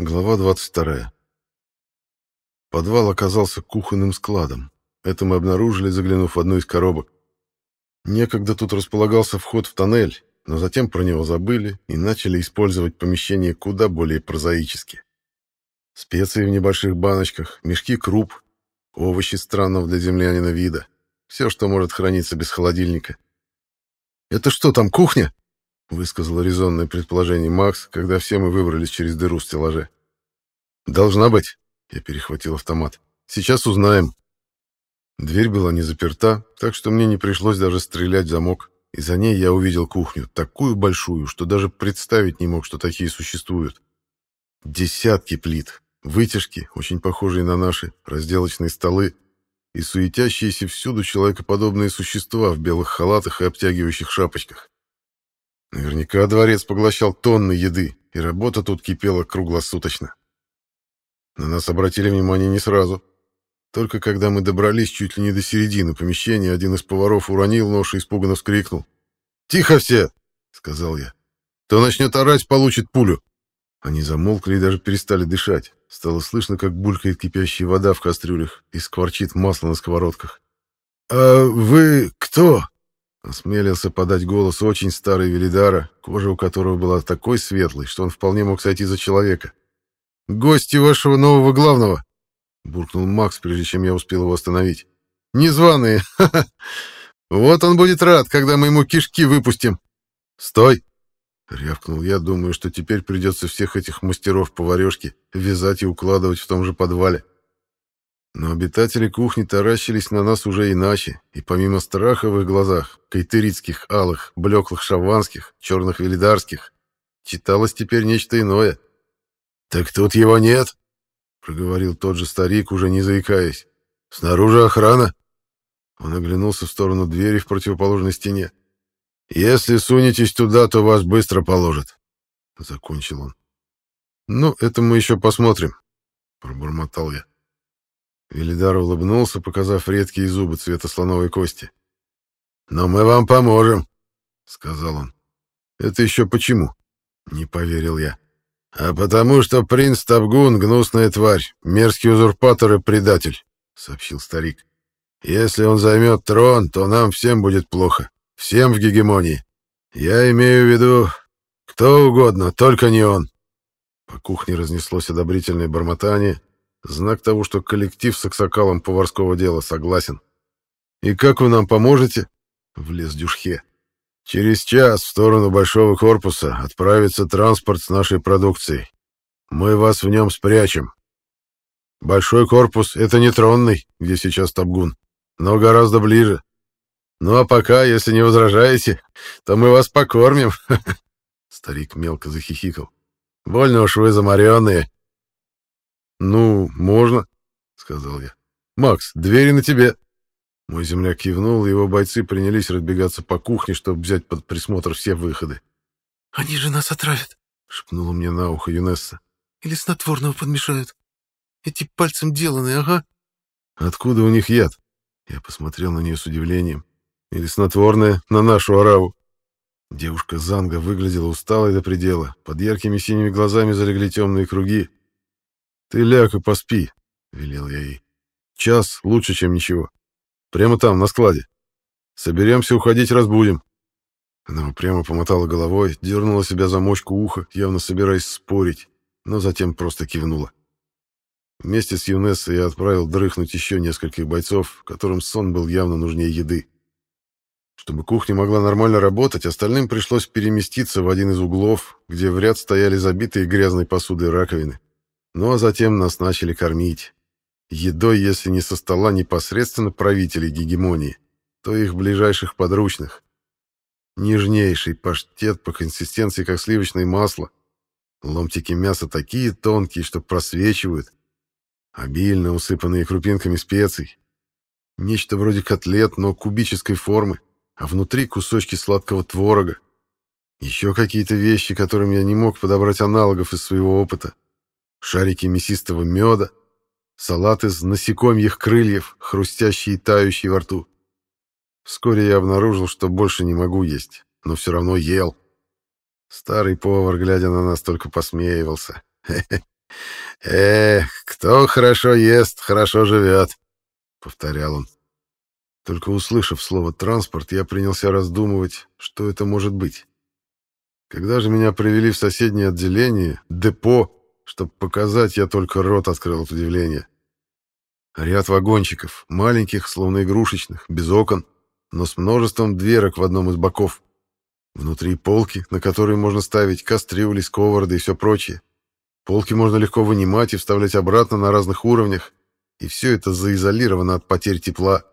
Глава 22. Подвал оказался кухонным складом. Это мы обнаружили, заглянув в одну из коробок. Некогда тут располагался вход в тоннель, но затем про него забыли и начали использовать помещение куда более прозаически. Специи в небольших баночках, мешки круп, овощи странного для землянина вида. Все, что может храниться без холодильника. «Это что, там кухня?» Высказал резонное предположение Макс, когда все мы выбрались через дыру в стеллаже. Должна быть, я перехватил автомат. Сейчас узнаем. Дверь была не заперта, так что мне не пришлось даже стрелять в замок, и за ней я увидел кухню, такую большую, что даже представить не мог, что такие существуют. Десятки плит, вытяжки, очень похожие на наши, разделочные столы и суетящиеся всюду человекоподобные существа в белых халатах и обтягивающих шапочках. Наверняка дворец поглощал тонны еды, и работа тут кипела круглосуточно. На нас обратили внимание не сразу. Только когда мы добрались чуть ли не до середины помещения, один из поваров уронил нож и испуганно вскрикнул. «Тихо все!» — сказал я. «Кто начнет орать, получит пулю!» Они замолкли и даже перестали дышать. Стало слышно, как булькает кипящая вода в кастрюлях и скворчит масло на сковородках. «А вы кто?» Осмелился подать голос очень старый Велидара, кожа у которого была такой светлой, что он вполне мог сойти за человека. «Гости вашего нового главного!» — буркнул Макс, прежде чем я успел его остановить. «Незваные! Ха-ха! Вот он будет рад, когда мы ему кишки выпустим!» «Стой!» — рявкнул я, думаю, что теперь придется всех этих мастеров поварешки вязать и укладывать в том же подвале. Но обитатели кухни таращились на нас уже иначе, и помимо страха в их глазах, кайтерицких, алых, блеклых шаванских, черных велидарских, читалось теперь нечто иное. «Так тут его нет», — проговорил тот же старик, уже не заикаясь. «Снаружи охрана». Он оглянулся в сторону двери в противоположной стене. «Если сунетесь туда, то вас быстро положат», — закончил он. «Ну, это мы еще посмотрим», — пробормотал я. Велидар улыбнулся, показав редкие зубы цвета слоновой кости. «Но мы вам поможем», — сказал он. «Это еще почему?» — не поверил я. «А потому что принц Табгун — гнусная тварь, мерзкий узурпатор и предатель», — сообщил старик. «Если он займет трон, то нам всем будет плохо. Всем в гегемонии. Я имею в виду кто угодно, только не он». По кухне разнеслось одобрительное бормотание, Знак того, что коллектив с аксакалом поварского дела согласен. «И как вы нам поможете?» — влез Дюшхе. «Через час в сторону Большого корпуса отправится транспорт с нашей продукцией. Мы вас в нем спрячем. Большой корпус — это не тронный, где сейчас Табгун, но гораздо ближе. Ну а пока, если не возражаете, то мы вас покормим». Старик мелко захихикал. «Больно уж вы замаренные». «Ну, можно», — сказал я. «Макс, двери на тебе». Мой земляк кивнул, и его бойцы принялись разбегаться по кухне, чтобы взять под присмотр все выходы. «Они же нас отравят», — шепнула мне на ухо Юнесса. «Или снотворного подмешают. Эти пальцем деланные, ага». «Откуда у них яд?» Я посмотрел на нее с удивлением. «Или снотворное на нашу ораву?» Девушка Занга выглядела усталой до предела. Под яркими синими глазами залегли темные круги. «Ты ляг и поспи», — велел я ей. «Час лучше, чем ничего. Прямо там, на складе. Соберемся уходить, разбудим». Она прямо помотала головой, дернула себя за мочку уха, явно собираясь спорить, но затем просто кивнула. Вместе с Юнессой я отправил дрыхнуть еще нескольких бойцов, которым сон был явно нужнее еды. Чтобы кухня могла нормально работать, остальным пришлось переместиться в один из углов, где в ряд стояли забитые грязной посудой раковины. Ну а затем нас начали кормить. Едой, если не со стола непосредственно правителей гегемонии, то их ближайших подручных. Нежнейший паштет по консистенции, как сливочное масло. Ломтики мяса такие тонкие, что просвечивают. Обильно усыпанные крупинками специй. Нечто вроде котлет, но кубической формы, а внутри кусочки сладкого творога. Еще какие-то вещи, которым я не мог подобрать аналогов из своего опыта шарики мясистого меда, салат из насекомьих крыльев, хрустящий и тающий во рту. Вскоре я обнаружил, что больше не могу есть, но все равно ел. Старый повар, глядя на нас, только посмеивался. «Эх, кто хорошо ест, хорошо живет», — повторял он. Только услышав слово «транспорт», я принялся раздумывать, что это может быть. Когда же меня привели в соседнее отделение, депо, чтобы показать, я только рот открыл от удивления. Ряд вагончиков, маленьких, словно игрушечных, без окон, но с множеством дверок в одном из боков. Внутри полки, на которые можно ставить кастрюли, сковороды и все прочее. Полки можно легко вынимать и вставлять обратно на разных уровнях, и все это заизолировано от потерь тепла.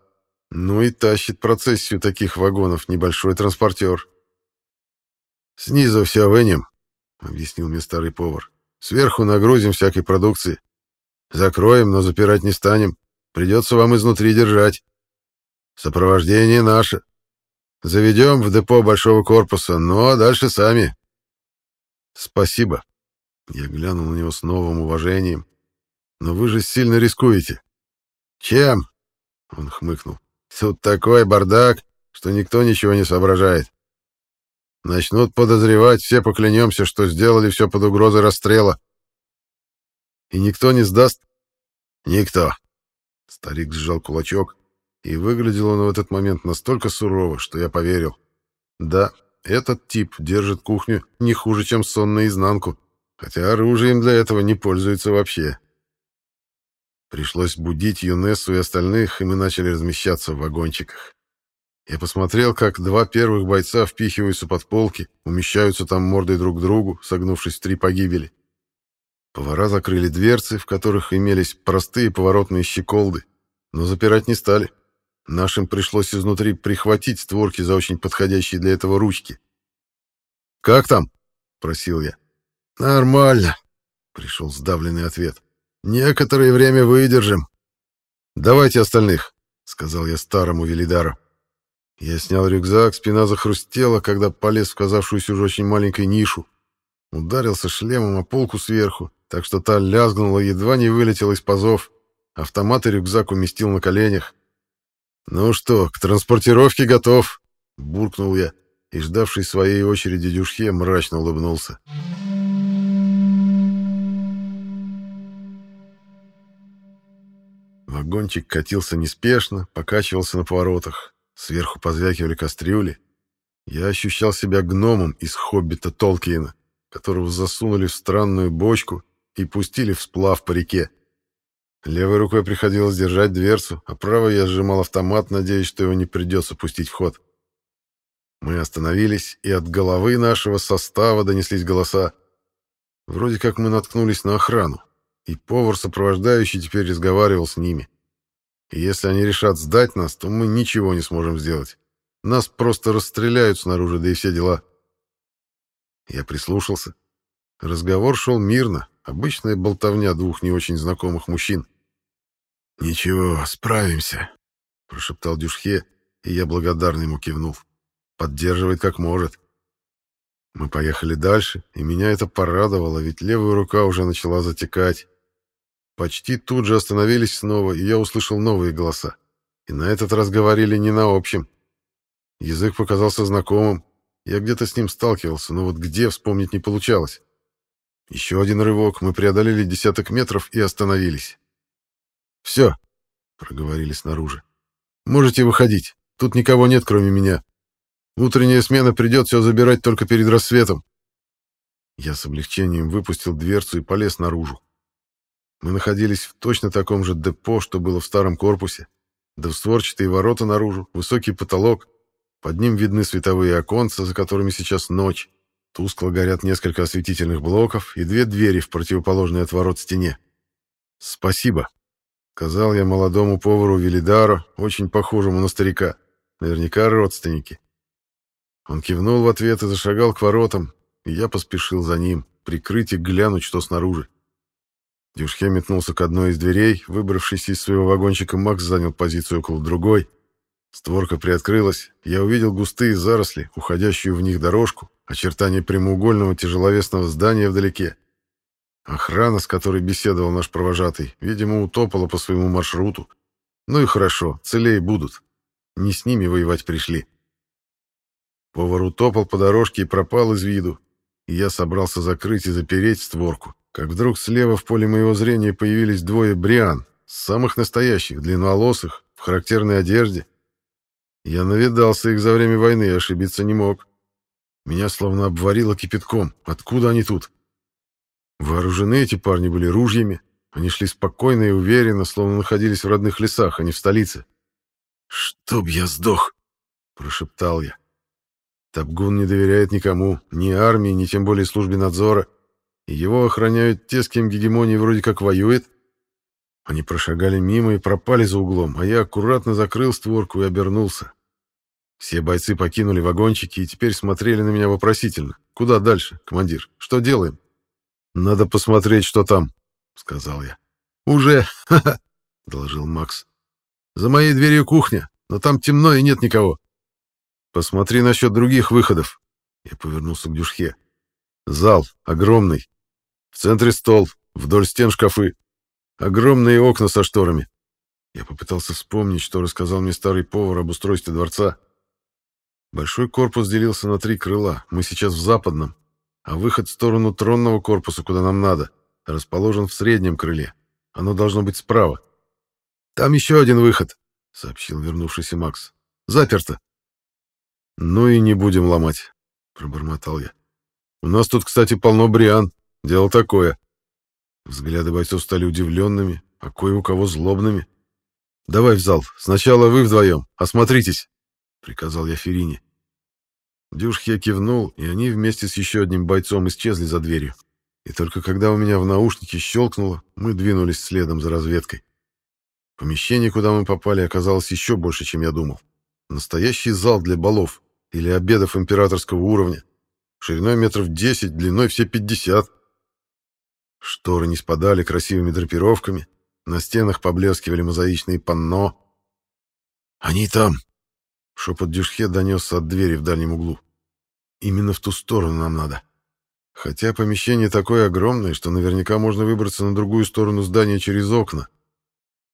Ну и тащит процессию таких вагонов небольшой транспортер. «Снизу все вынем», — объяснил мне старый повар. «Сверху нагрузим всякой продукции. Закроем, но запирать не станем. Придется вам изнутри держать. Сопровождение наше. Заведем в депо большого корпуса, а дальше сами». «Спасибо», я глянул на него с новым уважением. «Но вы же сильно рискуете». «Чем?» — он хмыкнул. «Тут такой бардак, что никто ничего не соображает. Начнут подозревать, все поклянемся, что сделали все под угрозой расстрела. И никто не сдаст?» «Никто». Старик сжал кулачок, и выглядел он в этот момент настолько сурово, что я поверил. «Да, этот тип держит кухню не хуже, чем сон наизнанку» хотя оружием для этого не пользуются вообще. Пришлось будить Юнессу и остальных, и мы начали размещаться в вагончиках. Я посмотрел, как два первых бойца впихиваются под полки, умещаются там мордой друг к другу, согнувшись в три погибели. Повара закрыли дверцы, в которых имелись простые поворотные щеколды, но запирать не стали. Нашим пришлось изнутри прихватить створки за очень подходящие для этого ручки. «Как там?» — просил я. «Нормально», — пришел сдавленный ответ. «Некоторое время выдержим». «Давайте остальных», — сказал я старому Велидару. Я снял рюкзак, спина захрустела, когда полез в казавшуюся уже очень маленькой нишу. Ударился шлемом о полку сверху, так что та лязгнула, едва не вылетела из пазов. Автомат и рюкзак уместил на коленях. «Ну что, к транспортировке готов», — буркнул я, и, ждавший своей очереди дюшье, мрачно улыбнулся. Вагончик катился неспешно, покачивался на поворотах. Сверху позвякивали кастрюли. Я ощущал себя гномом из «Хоббита» Толкиена, которого засунули в странную бочку и пустили в сплав по реке. Левой рукой приходилось держать дверцу, а правой я сжимал автомат, надеясь, что его не придется пустить в ход. Мы остановились, и от головы нашего состава донеслись голоса. Вроде как мы наткнулись на охрану и повар, сопровождающий, теперь разговаривал с ними. Если они решат сдать нас, то мы ничего не сможем сделать. Нас просто расстреляют снаружи, да и все дела. Я прислушался. Разговор шел мирно, обычная болтовня двух не очень знакомых мужчин. «Ничего, справимся», — прошептал Дюшхе, и я благодарно ему кивнул. «Поддерживает как может». Мы поехали дальше, и меня это порадовало, ведь левая рука уже начала затекать. Почти тут же остановились снова, и я услышал новые голоса. И на этот раз говорили не на общем. Язык показался знакомым. Я где-то с ним сталкивался, но вот где вспомнить не получалось. Еще один рывок, мы преодолели десяток метров и остановились. «Все», — проговорили снаружи. «Можете выходить. Тут никого нет, кроме меня. Утренняя смена придет все забирать только перед рассветом». Я с облегчением выпустил дверцу и полез наружу. Мы находились в точно таком же депо, что было в старом корпусе. Двустворчатые ворота наружу, высокий потолок. Под ним видны световые оконца, за которыми сейчас ночь. Тускло горят несколько осветительных блоков и две двери в противоположной от ворот стене. «Спасибо», — сказал я молодому повару Велидару, очень похожему на старика. Наверняка родственники. Он кивнул в ответ и зашагал к воротам, и я поспешил за ним, прикрыть и глянуть, что снаружи. Дюшке метнулся к одной из дверей, выбравшись из своего вагончика, Макс занял позицию около другой. Створка приоткрылась, я увидел густые заросли, уходящую в них дорожку, очертания прямоугольного тяжеловесного здания вдалеке. Охрана, с которой беседовал наш провожатый, видимо, утопала по своему маршруту. Ну и хорошо, целее будут. Не с ними воевать пришли. Повар утопал по дорожке и пропал из виду, и я собрался закрыть и запереть створку как вдруг слева в поле моего зрения появились двое бриан, самых настоящих, длинноволосых, в характерной одежде. Я навидался их за время войны и ошибиться не мог. Меня словно обварило кипятком. Откуда они тут? Вооружены эти парни были ружьями. Они шли спокойно и уверенно, словно находились в родных лесах, а не в столице. «Чтоб я сдох!» — прошептал я. Табгун не доверяет никому, ни армии, ни тем более службе надзора. Его охраняют те, с кем гегемония вроде как воюет. Они прошагали мимо и пропали за углом, а я аккуратно закрыл створку и обернулся. Все бойцы покинули вагончики и теперь смотрели на меня вопросительно. «Куда дальше, командир? Что делаем?» «Надо посмотреть, что там», — сказал я. «Уже, ха-ха», — доложил Макс. «За моей дверью кухня, но там темно и нет никого». «Посмотри насчет других выходов». Я повернулся к Дюшхе. «Зал огромный. В центре стол, вдоль стен шкафы. Огромные окна со шторами». Я попытался вспомнить, что рассказал мне старый повар об устройстве дворца. Большой корпус делился на три крыла. Мы сейчас в западном, а выход в сторону тронного корпуса, куда нам надо, расположен в среднем крыле. Оно должно быть справа. «Там еще один выход», — сообщил вернувшийся Макс. «Заперто». «Ну и не будем ломать», — пробормотал я. «У нас тут, кстати, полно бриан. Дело такое». Взгляды бойцов стали удивленными, а кое у кого злобными. «Давай в зал. Сначала вы вдвоем. Осмотритесь», — приказал я Ферине. Дюшхе кивнул, и они вместе с еще одним бойцом исчезли за дверью. И только когда у меня в наушнике щелкнуло, мы двинулись следом за разведкой. Помещение, куда мы попали, оказалось еще больше, чем я думал. Настоящий зал для балов или обедов императорского уровня. Шириной метров 10, длиной все 50. Шторы не спадали красивыми драпировками, на стенах поблескивали мозаичные панно. «Они там!» Шепот Дюшхе донесся от двери в дальнем углу. «Именно в ту сторону нам надо. Хотя помещение такое огромное, что наверняка можно выбраться на другую сторону здания через окна.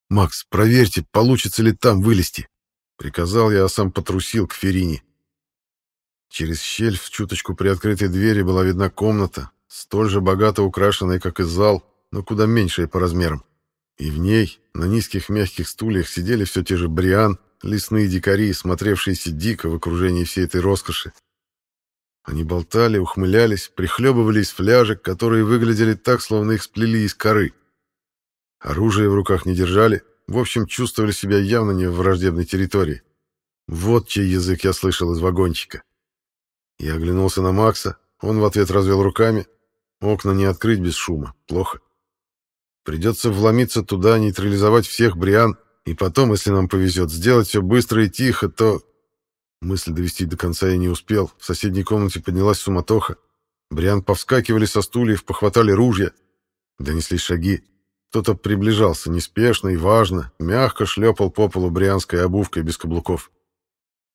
Макс, проверьте, получится ли там вылезти!» Приказал я, а сам потрусил к Ферине. Через щель в чуточку приоткрытой двери была видна комната, столь же богато украшенная, как и зал, но куда меньшая по размерам. И в ней, на низких мягких стульях, сидели все те же Бриан, лесные дикари, смотревшиеся дико в окружении всей этой роскоши. Они болтали, ухмылялись, прихлебывали из фляжек, которые выглядели так, словно их сплели из коры. Оружие в руках не держали, в общем, чувствовали себя явно не в враждебной территории. Вот чей язык я слышал из вагончика. Я оглянулся на Макса, он в ответ развел руками. Окна не открыть без шума, плохо. Придется вломиться туда, нейтрализовать всех Бриан, и потом, если нам повезет, сделать все быстро и тихо, то... Мысль довести до конца я не успел. В соседней комнате поднялась суматоха. Бриан повскакивали со стульев, похватали ружья. Донеслись шаги. Кто-то приближался неспешно и важно, мягко шлепал по полу брианской обувкой без каблуков.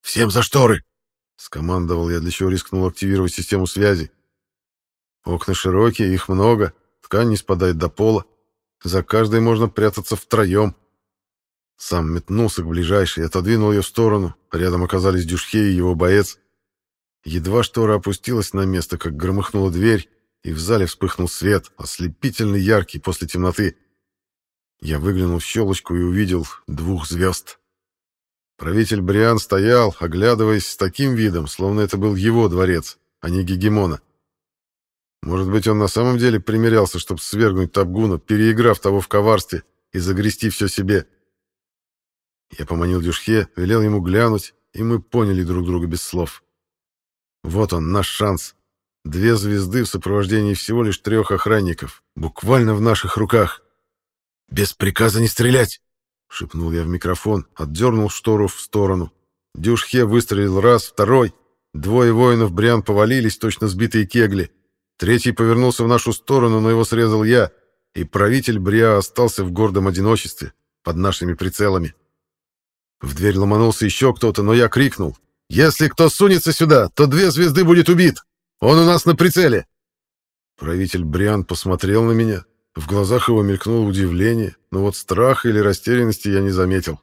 «Всем за шторы!» — скомандовал я, для чего рискнул активировать систему связи. Окна широкие, их много, ткань не спадает до пола. За каждой можно прятаться втроем. Сам метнулся к ближайшей, отодвинул ее в сторону. Рядом оказались Дюшхе и его боец. Едва штора опустилась на место, как громыхнула дверь, и в зале вспыхнул свет, ослепительно яркий после темноты. Я выглянул в щелочку и увидел двух звезд. Правитель Бриан стоял, оглядываясь с таким видом, словно это был его дворец, а не гегемона. Может быть, он на самом деле примерялся, чтобы свергнуть Табгуна, переиграв того в коварстве и загрести все себе. Я поманил Дюшхе, велел ему глянуть, и мы поняли друг друга без слов. Вот он, наш шанс. Две звезды в сопровождении всего лишь трех охранников, буквально в наших руках. «Без приказа не стрелять!» — шепнул я в микрофон, отдернул штору в сторону. Дюшхе выстрелил раз, второй. Двое воинов Бриан повалились, точно сбитые кегли. Третий повернулся в нашу сторону, но его срезал я, и правитель Бриа остался в гордом одиночестве под нашими прицелами. В дверь ломанулся еще кто-то, но я крикнул. «Если кто сунется сюда, то две звезды будет убит! Он у нас на прицеле!» Правитель Бриан посмотрел на меня. В глазах его мелькнуло удивление, но вот страха или растерянности я не заметил.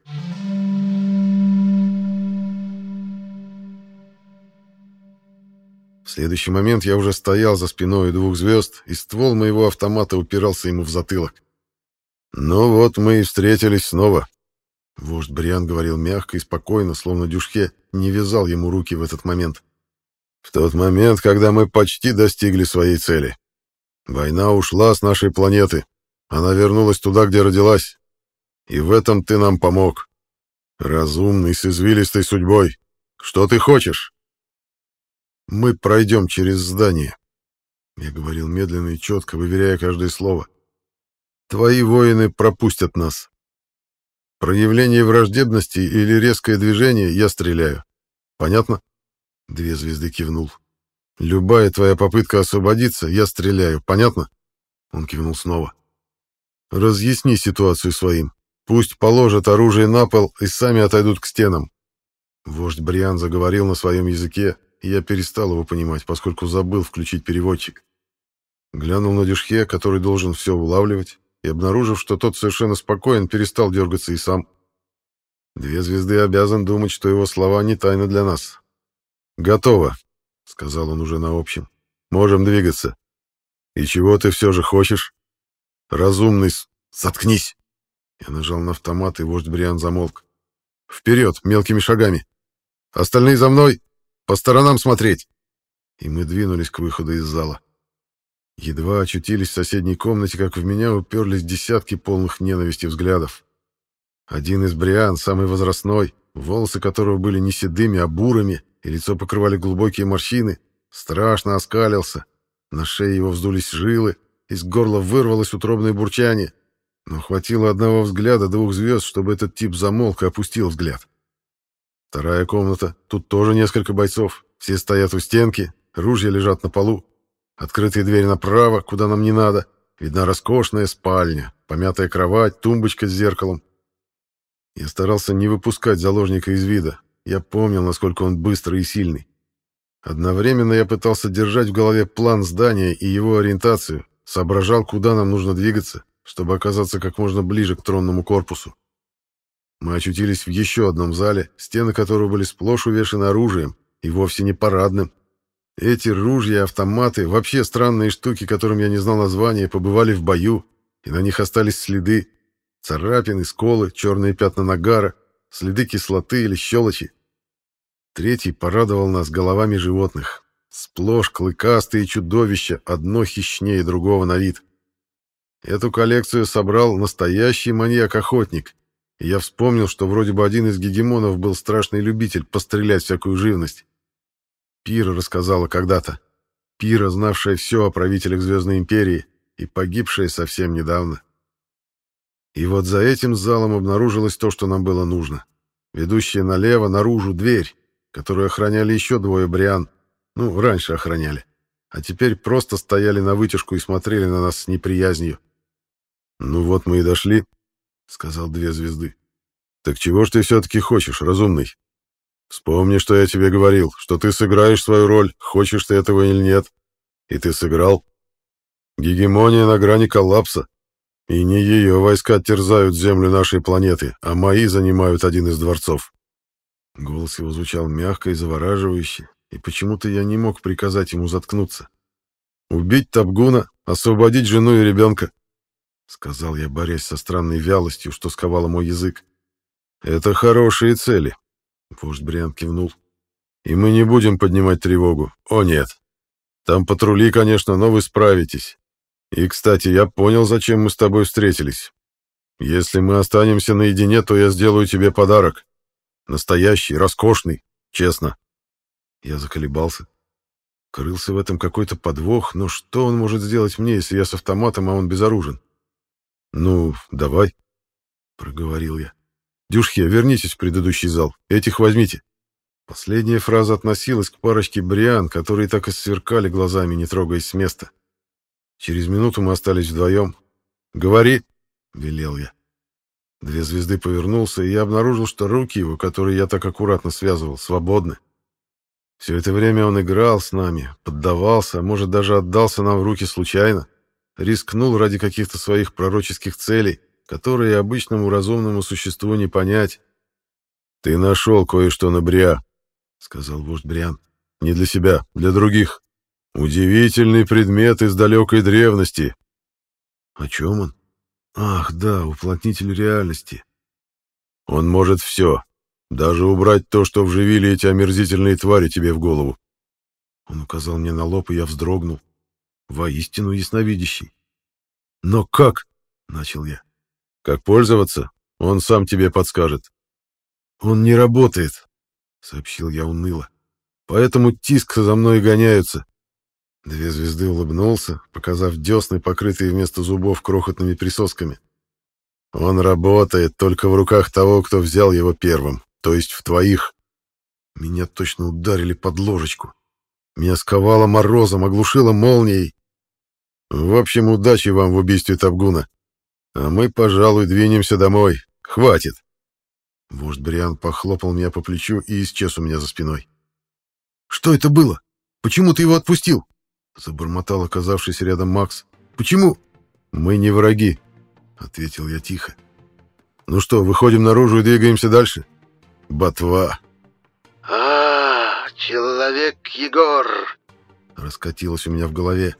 следующий момент я уже стоял за спиной двух звезд, и ствол моего автомата упирался ему в затылок. «Ну вот мы и встретились снова», — вождь Бриан говорил мягко и спокойно, словно Дюшке не вязал ему руки в этот момент. «В тот момент, когда мы почти достигли своей цели. Война ушла с нашей планеты. Она вернулась туда, где родилась. И в этом ты нам помог. Разумный, с извилистой судьбой. Что ты хочешь?» «Мы пройдем через здание», — я говорил медленно и четко, выверяя каждое слово. Твои воины пропустят нас. Проявление враждебности или резкое движение я стреляю. Понятно? Две звезды кивнул. Любая твоя попытка освободиться, я стреляю. Понятно? Он кивнул снова. Разъясни ситуацию своим. Пусть положат оружие на пол и сами отойдут к стенам. Вождь Бриан заговорил на своем языке, и я перестал его понимать, поскольку забыл включить переводчик. Глянул на Дюшхе, который должен все улавливать, и, обнаружив, что тот совершенно спокоен, перестал дергаться и сам. Две звезды обязан думать, что его слова не тайна для нас. «Готово», — сказал он уже на общем. «Можем двигаться. И чего ты все же хочешь?» «Разумный, заткнись!» Я нажал на автомат, и вождь Бриан замолк. «Вперед, мелкими шагами! Остальные за мной! По сторонам смотреть!» И мы двинулись к выходу из зала. Едва очутились в соседней комнате, как в меня уперлись десятки полных ненависти взглядов. Один из Бриан, самый возрастной, волосы которого были не седыми, а бурыми, и лицо покрывали глубокие морщины, страшно оскалился. На шее его вздулись жилы, из горла вырвалось утробное бурчание. Но хватило одного взгляда двух звезд, чтобы этот тип замолк и опустил взгляд. Вторая комната. Тут тоже несколько бойцов. Все стоят у стенки, ружья лежат на полу. Открытая дверь направо, куда нам не надо. Видна роскошная спальня, помятая кровать, тумбочка с зеркалом. Я старался не выпускать заложника из вида. Я помнил, насколько он быстрый и сильный. Одновременно я пытался держать в голове план здания и его ориентацию, соображал, куда нам нужно двигаться, чтобы оказаться как можно ближе к тронному корпусу. Мы очутились в еще одном зале, стены которого были сплошь увешаны оружием, и вовсе не парадным, эти ружья автоматы, вообще странные штуки, которым я не знал названия, побывали в бою, и на них остались следы. Царапины, сколы, черные пятна нагара, следы кислоты или щелочи. Третий порадовал нас головами животных. Сплошь клыкастые чудовища, одно хищнее другого на вид. Эту коллекцию собрал настоящий маньяк-охотник, я вспомнил, что вроде бы один из гегемонов был страшный любитель пострелять всякую живность. Пира рассказала когда-то. Пира, знавшая все о правителях Звездной Империи и погибшая совсем недавно. И вот за этим залом обнаружилось то, что нам было нужно. Ведущая налево, наружу, дверь, которую охраняли еще двое бриан. Ну, раньше охраняли. А теперь просто стояли на вытяжку и смотрели на нас с неприязнью. «Ну вот мы и дошли», — сказал две звезды. «Так чего ж ты все-таки хочешь, разумный?» Вспомни, что я тебе говорил, что ты сыграешь свою роль, хочешь ты этого или нет. И ты сыграл. Гегемония на грани коллапса. И не ее войска терзают землю нашей планеты, а мои занимают один из дворцов. Голос его звучал мягко и завораживающе, и почему-то я не мог приказать ему заткнуться. «Убить Табгуна, освободить жену и ребенка», — сказал я, борясь со странной вялостью, что сковало мой язык. «Это хорошие цели, Вождь Бриан кивнул. «И мы не будем поднимать тревогу. О, нет. Там патрули, конечно, но вы справитесь. И, кстати, я понял, зачем мы с тобой встретились. Если мы останемся наедине, то я сделаю тебе подарок. Настоящий, роскошный, честно». Я заколебался. Крылся в этом какой-то подвох, но что он может сделать мне, если я с автоматом, а он безоружен? «Ну, давай», — проговорил я. Дюшхе, вернитесь в предыдущий зал. Этих возьмите. Последняя фраза относилась к парочке бриан, которые так и сверкали глазами, не трогаясь с места. Через минуту мы остались вдвоем. «Говори!» — велел я. Две звезды повернулся, и я обнаружил, что руки его, которые я так аккуратно связывал, свободны. Все это время он играл с нами, поддавался, а может, даже отдался нам в руки случайно, рискнул ради каких-то своих пророческих целей — которые обычному разумному существу не понять. «Ты нашел кое-что на Бриа», — сказал вождь Бриан. «Не для себя, для других. Удивительный предмет из далекой древности. О чем он? Ах, да, уплотнитель реальности. Он может все. Даже убрать то, что вживили эти омерзительные твари тебе в голову. Он указал мне на лоб, и я вздрогнул. Воистину ясновидящий. «Но как?» — начал я. «Как пользоваться? Он сам тебе подскажет». «Он не работает», — сообщил я уныло. «Поэтому тиск за мной гоняются». Две звезды улыбнулся, показав десны, покрытые вместо зубов крохотными присосками. «Он работает только в руках того, кто взял его первым, то есть в твоих». Меня точно ударили под ложечку. Меня сковало морозом, оглушило молнией. В общем, удачи вам в убийстве Табгуна. А мы, пожалуй, двинемся домой. Хватит. Вождь Бриан похлопал меня по плечу и исчез у меня за спиной. «Что это было? Почему ты его отпустил?» Забормотал оказавшийся рядом Макс. «Почему?» «Мы не враги», — ответил я тихо. «Ну что, выходим наружу и двигаемся дальше?» «Ботва». «А, человек Егор!» — раскатилось у меня в голове.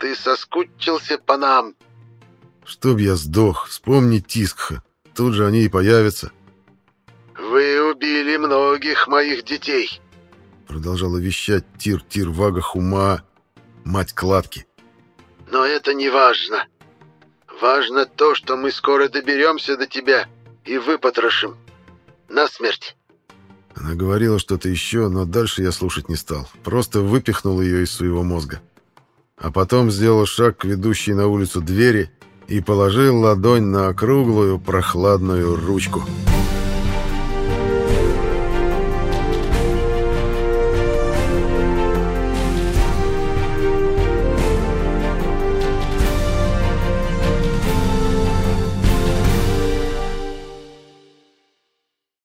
Ты соскучился по нам. Чтоб я сдох, вспомни Тискха. Тут же они и появятся. Вы убили многих моих детей. Продолжала вещать Тир-Тир Вага Хума, мать кладки. Но это не важно. Важно то, что мы скоро доберемся до тебя и выпотрошим. На смерть. Она говорила что-то еще, но дальше я слушать не стал. Просто выпихнул ее из своего мозга а потом сделал шаг к ведущей на улицу двери и положил ладонь на округлую прохладную ручку. «Связь»